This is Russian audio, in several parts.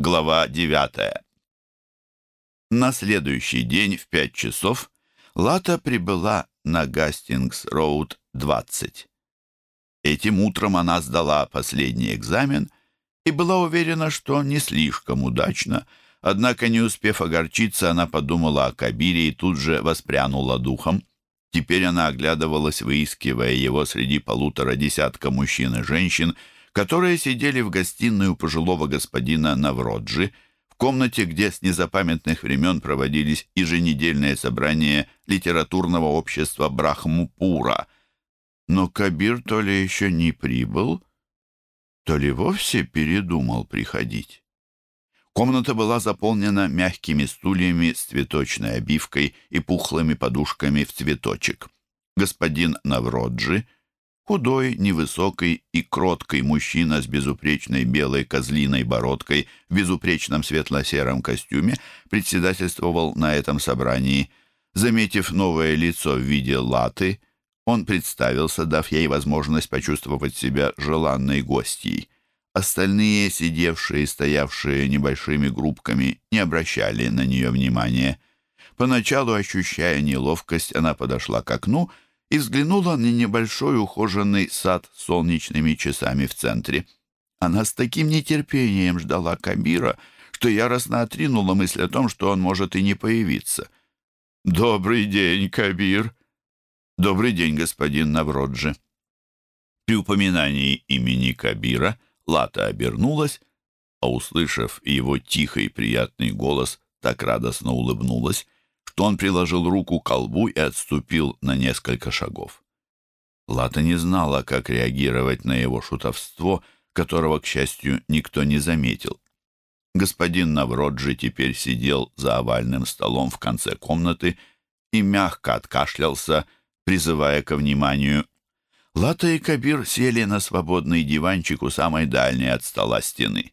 Глава 9. На следующий день в пять часов Лата прибыла на Гастингс-Роуд 20. Этим утром она сдала последний экзамен и была уверена, что не слишком удачно, однако, не успев огорчиться, она подумала о Кабире и тут же воспрянула духом. Теперь она оглядывалась, выискивая его среди полутора десятка мужчин и женщин, которые сидели в гостиной у пожилого господина Навроджи, в комнате, где с незапамятных времен проводились еженедельные собрания литературного общества Брахмупура. Но Кабир то ли еще не прибыл, то ли вовсе передумал приходить. Комната была заполнена мягкими стульями с цветочной обивкой и пухлыми подушками в цветочек. Господин Навроджи — Худой, невысокий и кроткий мужчина с безупречной белой козлиной бородкой в безупречном светло-сером костюме председательствовал на этом собрании. Заметив новое лицо в виде латы, он представился, дав ей возможность почувствовать себя желанной гостьей. Остальные, сидевшие и стоявшие небольшими группками, не обращали на нее внимания. Поначалу, ощущая неловкость, она подошла к окну и, взглянула на небольшой ухоженный сад с солнечными часами в центре. Она с таким нетерпением ждала Кабира, что яростно отринула мысль о том, что он может и не появиться. «Добрый день, Кабир!» «Добрый день, господин Навроджи!» При упоминании имени Кабира Лата обернулась, а, услышав его тихий приятный голос, так радостно улыбнулась, что он приложил руку к колбу и отступил на несколько шагов. Лата не знала, как реагировать на его шутовство, которого, к счастью, никто не заметил. Господин Навроджи теперь сидел за овальным столом в конце комнаты и мягко откашлялся, призывая ко вниманию. Лата и Кабир сели на свободный диванчик у самой дальней от стола стены.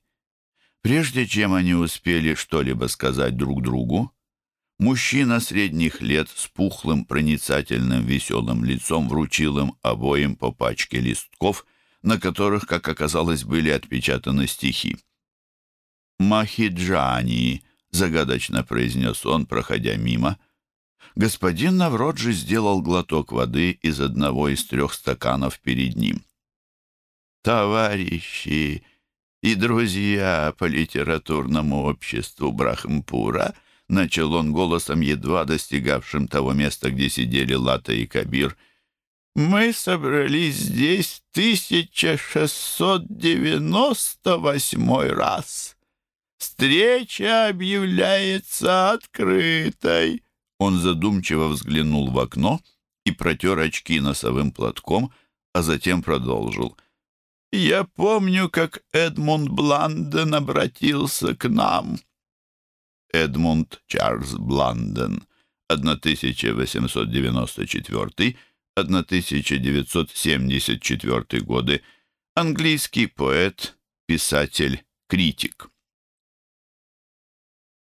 Прежде чем они успели что-либо сказать друг другу, Мужчина средних лет с пухлым, проницательным, веселым лицом вручил им обоим по пачке листков, на которых, как оказалось, были отпечатаны стихи. «Махиджани», — загадочно произнес он, проходя мимо. Господин Навроджи сделал глоток воды из одного из трех стаканов перед ним. «Товарищи и друзья по литературному обществу Брахмпура», — начал он голосом, едва достигавшим того места, где сидели Лата и Кабир. «Мы собрались здесь 1698 раз. Встреча объявляется открытой». Он задумчиво взглянул в окно и протер очки носовым платком, а затем продолжил. «Я помню, как Эдмунд Бланден обратился к нам». Эдмунд Чарльз Бланден, 1894-1974 годы, английский поэт, писатель, критик.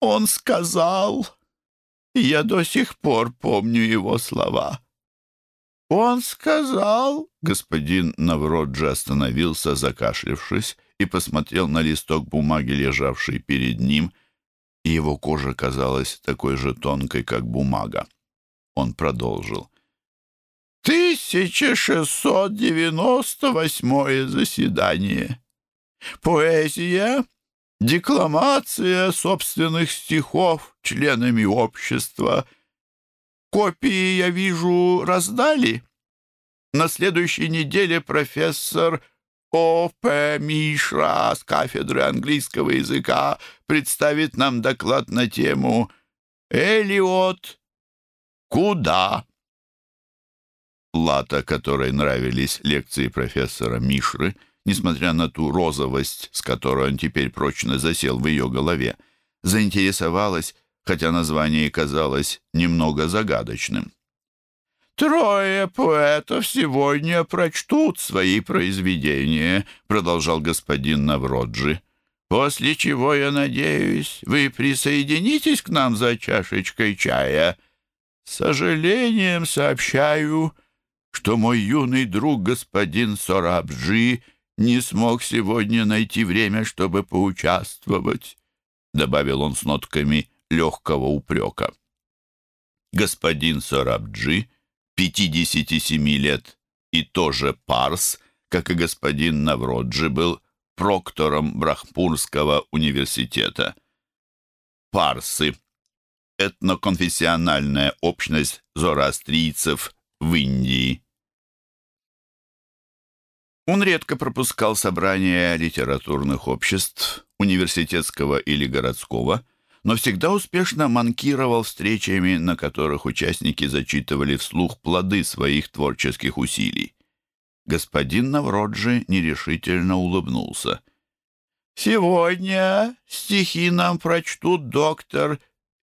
Он сказал, я до сих пор помню его слова. Он сказал, господин Навроджи остановился, закашлившись, и посмотрел на листок бумаги, лежавший перед ним, и его кожа казалась такой же тонкой, как бумага. Он продолжил. 1698 заседание. Поэзия, декламация собственных стихов членами общества. Копии, я вижу, раздали. На следующей неделе профессор о.П. Мишра с кафедры английского языка представит нам доклад на тему «Элиот. Куда?» Лата, которой нравились лекции профессора Мишры, несмотря на ту розовость, с которой он теперь прочно засел в ее голове, заинтересовалась, хотя название казалось немного загадочным. «Трое поэтов сегодня прочтут свои произведения», — продолжал господин Навроджи. «После чего, я надеюсь, вы присоединитесь к нам за чашечкой чая. С сожалением сообщаю, что мой юный друг господин Сорабджи не смог сегодня найти время, чтобы поучаствовать. добавил он с нотками легкого упрека. Господин Сорабджи, 57 лет, и тоже парс, как и господин Навроджи, был проктором Брахпурского университета. Парсы — этноконфессиональная общность зороастрийцев в Индии. Он редко пропускал собрания литературных обществ, университетского или городского, но всегда успешно манкировал встречами, на которых участники зачитывали вслух плоды своих творческих усилий. Господин Навроджи нерешительно улыбнулся. «Сегодня стихи нам прочтут доктор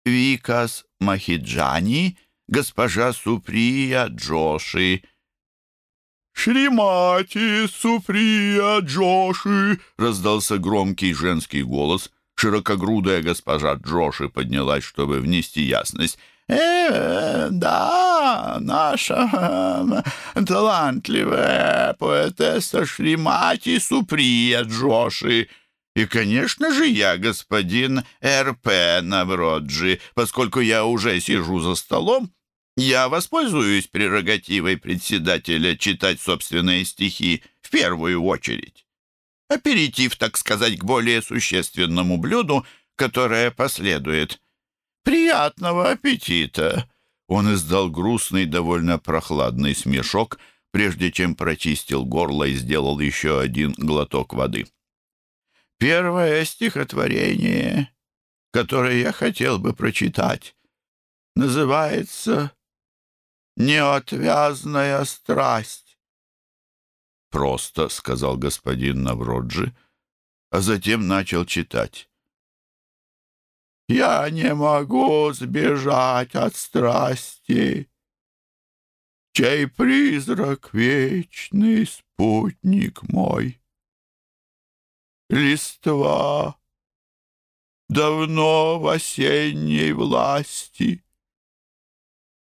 Викас Махиджани, госпожа Суприя Джоши, «Шримати, Суприя, Джоши!» — раздался громкий женский голос. Широкогрудая госпожа Джоши поднялась, чтобы внести ясность. «Э, да, наша э, талантливая поэтесса Шримати Суприя Джоши!» И, конечно же, я господин Р.П. Навроджи, поскольку я уже сижу за столом я воспользуюсь прерогативой председателя читать собственные стихи в первую очередь. Аперитив, так сказать, к более существенному блюду, которое последует. Приятного аппетита!» Он издал грустный, довольно прохладный смешок, прежде чем прочистил горло и сделал еще один глоток воды. «Первое стихотворение, которое я хотел бы прочитать, называется неотвязная страсть. «Просто», — сказал господин Навроджи, а затем начал читать. «Я не могу сбежать от страсти, чей призрак вечный спутник мой. Листва давно в осенней власти»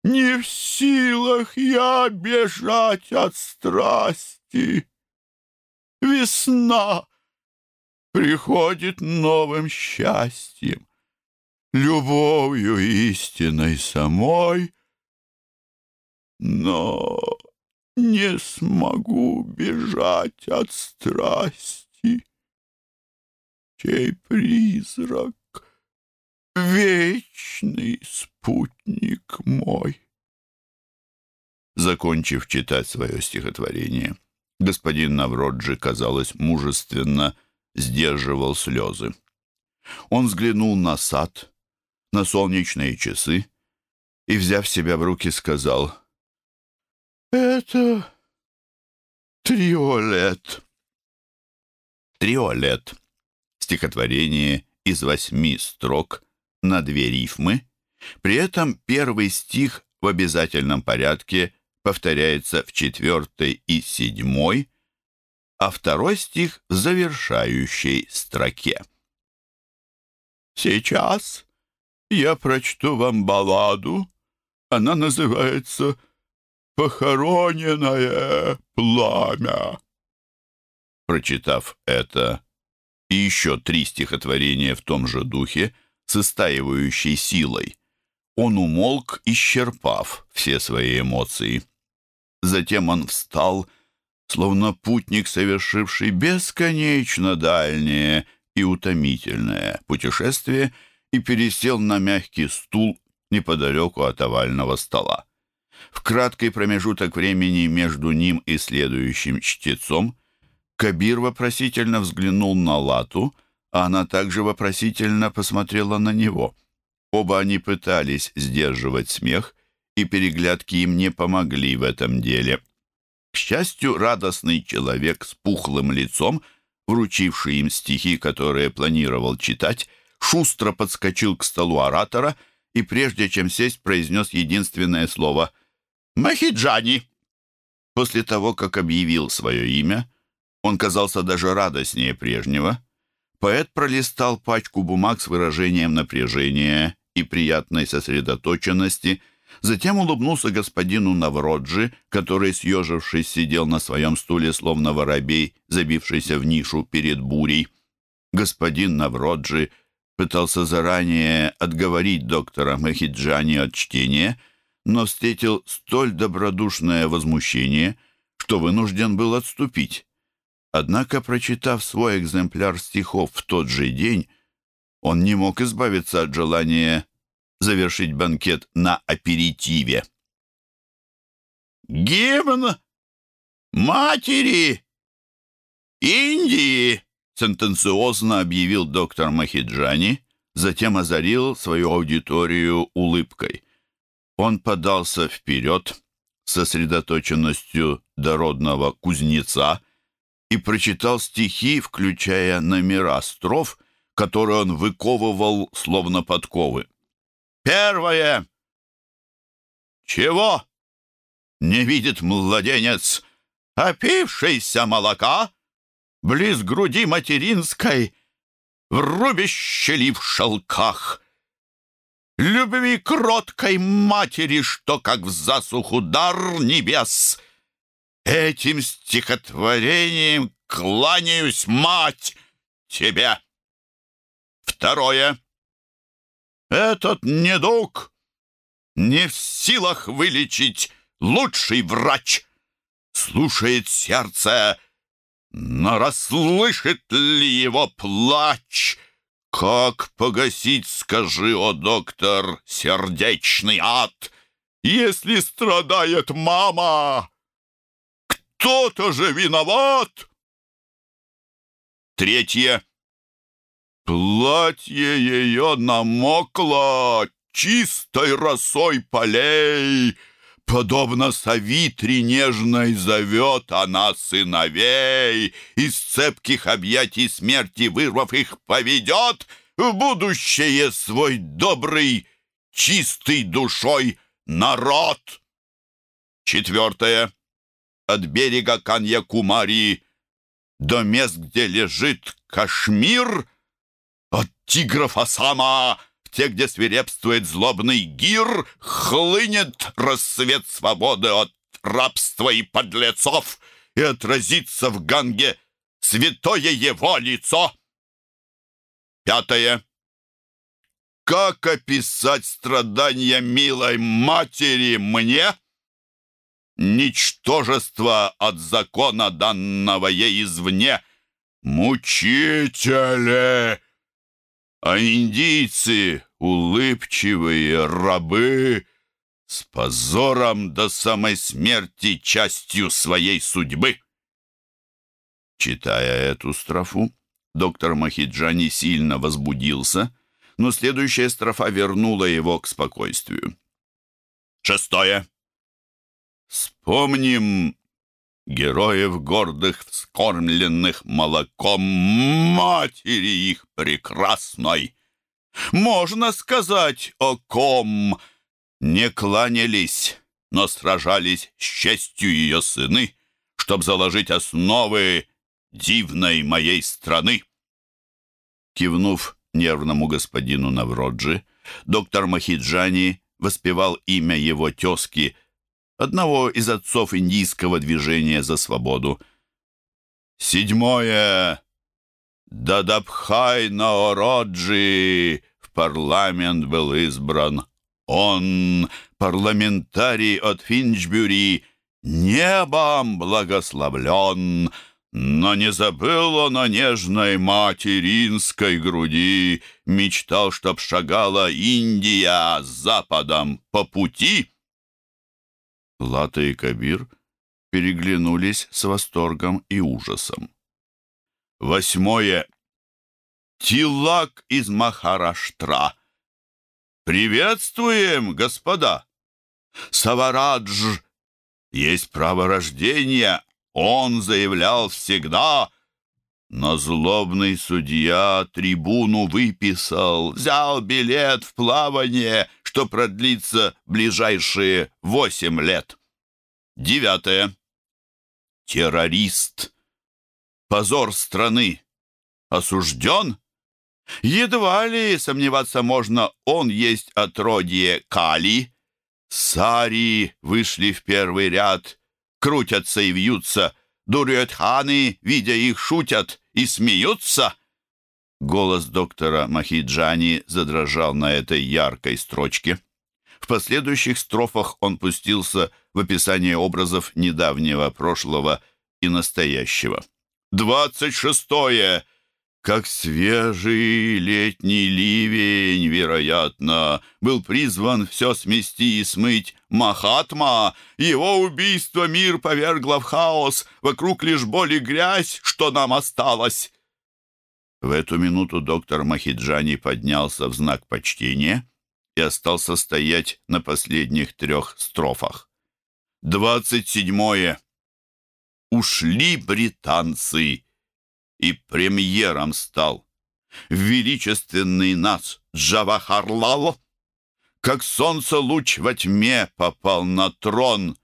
Не в силах я бежать от страсти. Весна приходит новым счастьем, Любовью истинной самой, Но не смогу бежать от страсти, Чей призрак? Вечный спутник мой. Закончив читать свое стихотворение, господин Навроджи, казалось, мужественно сдерживал слезы. Он взглянул на сад, на солнечные часы и, взяв себя в руки, сказал «Это триолет». Триолет. Стихотворение из восьми строк — на две рифмы. При этом первый стих в обязательном порядке повторяется в четвертой и седьмой, а второй стих в завершающей строке. Сейчас я прочту вам балладу. Она называется «Похороненное пламя». Прочитав это и еще три стихотворения в том же духе, с истаивающей силой. Он умолк, исчерпав все свои эмоции. Затем он встал, словно путник, совершивший бесконечно дальнее и утомительное путешествие, и пересел на мягкий стул неподалеку от овального стола. В краткий промежуток времени между ним и следующим чтецом Кабир вопросительно взглянул на Лату — а она также вопросительно посмотрела на него. Оба они пытались сдерживать смех, и переглядки им не помогли в этом деле. К счастью, радостный человек с пухлым лицом, вручивший им стихи, которые планировал читать, шустро подскочил к столу оратора и, прежде чем сесть, произнес единственное слово «Махиджани». После того, как объявил свое имя, он казался даже радостнее прежнего — Поэт пролистал пачку бумаг с выражением напряжения и приятной сосредоточенности, затем улыбнулся господину Навроджи, который, съежившись, сидел на своем стуле, словно воробей, забившийся в нишу перед бурей. Господин Навроджи пытался заранее отговорить доктора Махиджани от чтения, но встретил столь добродушное возмущение, что вынужден был отступить. Однако, прочитав свой экземпляр стихов в тот же день, он не мог избавиться от желания завершить банкет на аперитиве. «Гимн матери Индии!» сентенциозно объявил доктор Махиджани, затем озарил свою аудиторию улыбкой. Он подался вперед сосредоточенностью дородного кузнеца и прочитал стихи, включая номера строф, которые он выковывал словно подковы. Первое. Чего? Не видит младенец, опившийся молока, близ груди материнской, в рубище ли в шелках. Любви кроткой матери, что как в засуху дар небес. Этим стихотворением кланяюсь, мать, тебе. Второе. Этот недуг не в силах вылечить лучший врач. Слушает сердце, но расслышит ли его плач? Как погасить, скажи, о доктор, сердечный ад, если страдает мама? Кто-то же виноват. Третье. Платье ее намокло чистой росой полей. Подобно савитре нежной зовет она сыновей, Из цепких объятий смерти вырвав их поведет В будущее свой добрый, чистый душой народ. Четвертое. От берега Каньякумари до мест, где лежит Кашмир — от тигров Осама, те, где свирепствует злобный гир, хлынет рассвет свободы от рабства и подлецов и отразится в Ганге святое его лицо. Пятое. Как описать страдания милой матери мне? Ничтожество от закона, данного ей извне. Мучители! А индийцы — улыбчивые рабы, с позором до самой смерти частью своей судьбы. Читая эту строфу, доктор Махиджани сильно возбудился, но следующая строфа вернула его к спокойствию. Шестое. Вспомним героев гордых, вскормленных молоком матери их прекрасной. Можно сказать, о ком не кланялись, но сражались с честью ее сыны, чтоб заложить основы дивной моей страны. Кивнув нервному господину Навроджи, доктор Махиджани воспевал имя его тезки – одного из отцов индийского движения за свободу. Седьмое. Дадабхай Наороджи в парламент был избран. Он, парламентарий от Финчбюри, небом благословлен, но не забыл он о нежной материнской груди, мечтал, чтоб шагала Индия с западом по пути, Лата и Кабир переглянулись с восторгом и ужасом. Восьмое. Тилак из Махараштра. «Приветствуем, господа! Саварадж есть право рождения, он заявлял всегда, но злобный судья трибуну выписал, взял билет в плавание, что продлится ближайшие восемь лет. Девятое. Террорист. Позор страны. Осужден? Едва ли сомневаться можно, он есть отродье Кали. Сари вышли в первый ряд, крутятся и вьются, Дурьетханы, видя их, шутят и смеются. Голос доктора Махиджани задрожал на этой яркой строчке. В последующих строфах он пустился в описание образов недавнего прошлого и настоящего. «Двадцать шестое! Как свежий летний ливень, вероятно, был призван все смести и смыть Махатма. Его убийство мир повергло в хаос, вокруг лишь боль и грязь, что нам осталось». В эту минуту доктор Махиджани поднялся в знак почтения и остался стоять на последних трех строфах. «Двадцать седьмое. Ушли британцы!» и премьером стал. Величественный нас Джавахарлал, как солнце луч во тьме попал на трон,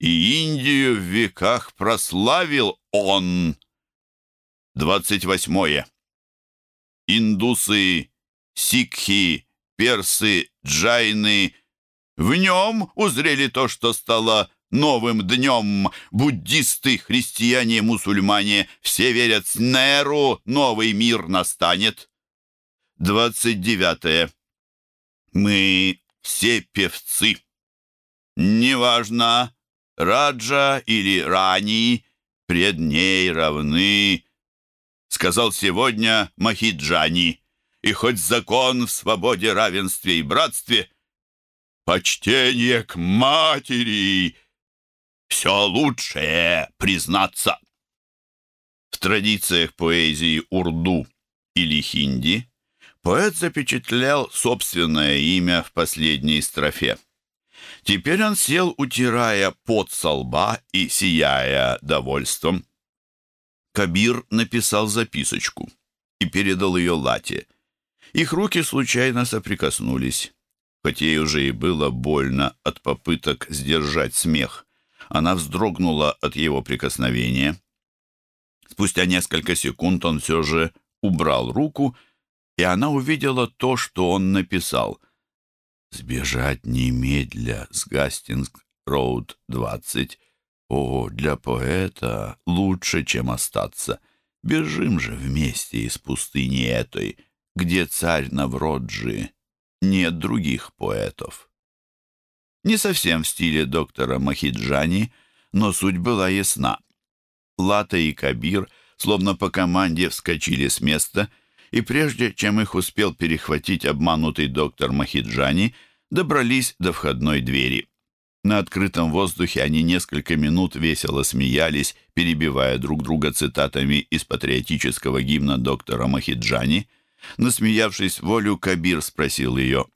и Индию в веках прославил он. Двадцать восьмое. Индусы, сикхи, персы, джайны в нем узрели то, что стало новым днем. Буддисты, христиане, мусульмане все верят с Неру, новый мир настанет. Двадцать девятое. Мы все певцы. Неважно, Раджа или Рани, пред ней равны, сказал сегодня Махиджани. И хоть закон в свободе, равенстве и братстве, почтение к матери все лучшее признаться. В традициях поэзии урду или хинди поэт запечатлял собственное имя в последней строфе. Теперь он сел, утирая пот со лба и сияя довольством. Кабир написал записочку и передал ее Лате. Их руки случайно соприкоснулись, хотя ей уже и было больно от попыток сдержать смех. Она вздрогнула от его прикосновения. Спустя несколько секунд он все же убрал руку, и она увидела то, что он написал. «Сбежать немедля с Гастингс-Роуд 20. О, для поэта лучше, чем остаться. Бежим же вместе из пустыни этой, где царь Навроджи. Нет других поэтов». Не совсем в стиле доктора Махиджани, но суть была ясна. Лата и Кабир, словно по команде, вскочили с места, и прежде чем их успел перехватить обманутый доктор Махиджани, добрались до входной двери. На открытом воздухе они несколько минут весело смеялись, перебивая друг друга цитатами из патриотического гимна доктора Махиджани. Насмеявшись волю, Кабир спросил ее,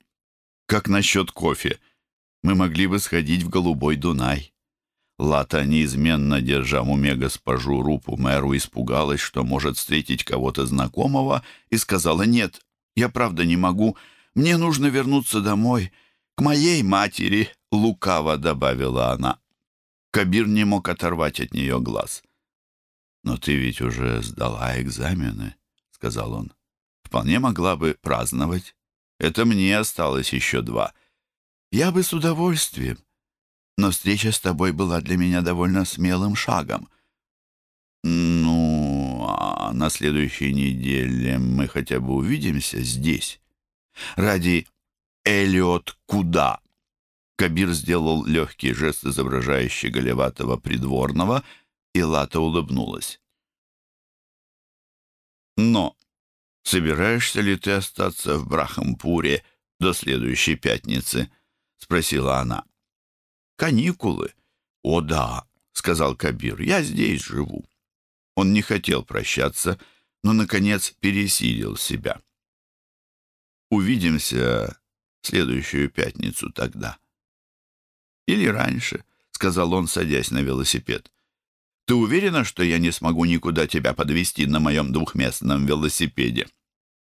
«Как насчет кофе?» мы могли бы сходить в Голубой Дунай. Лата, неизменно держа в уме госпожу Рупу мэру, испугалась, что может встретить кого-то знакомого, и сказала «Нет, я правда не могу. Мне нужно вернуться домой, к моей матери», — лукаво добавила она. Кабир не мог оторвать от нее глаз. «Но ты ведь уже сдала экзамены», — сказал он. «Вполне могла бы праздновать. Это мне осталось еще два». Я бы с удовольствием, но встреча с тобой была для меня довольно смелым шагом. Ну, а на следующей неделе мы хотя бы увидимся здесь. Ради Элиот куда? Кабир сделал легкий жест, изображающий голеватого придворного, и Лата улыбнулась. Но собираешься ли ты остаться в Брахампуре до следующей пятницы? — спросила она. «Каникулы?» «О, да», — сказал Кабир, — «я здесь живу». Он не хотел прощаться, но, наконец, пересилил себя. «Увидимся следующую пятницу тогда». «Или раньше», — сказал он, садясь на велосипед. «Ты уверена, что я не смогу никуда тебя подвести на моем двухместном велосипеде?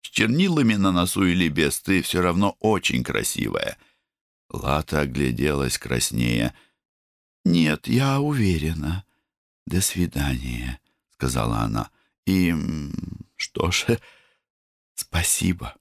С чернилами на носу или без ты все равно очень красивая». Лата огляделась краснее. «Нет, я уверена. До свидания», — сказала она. «И что ж, спасибо».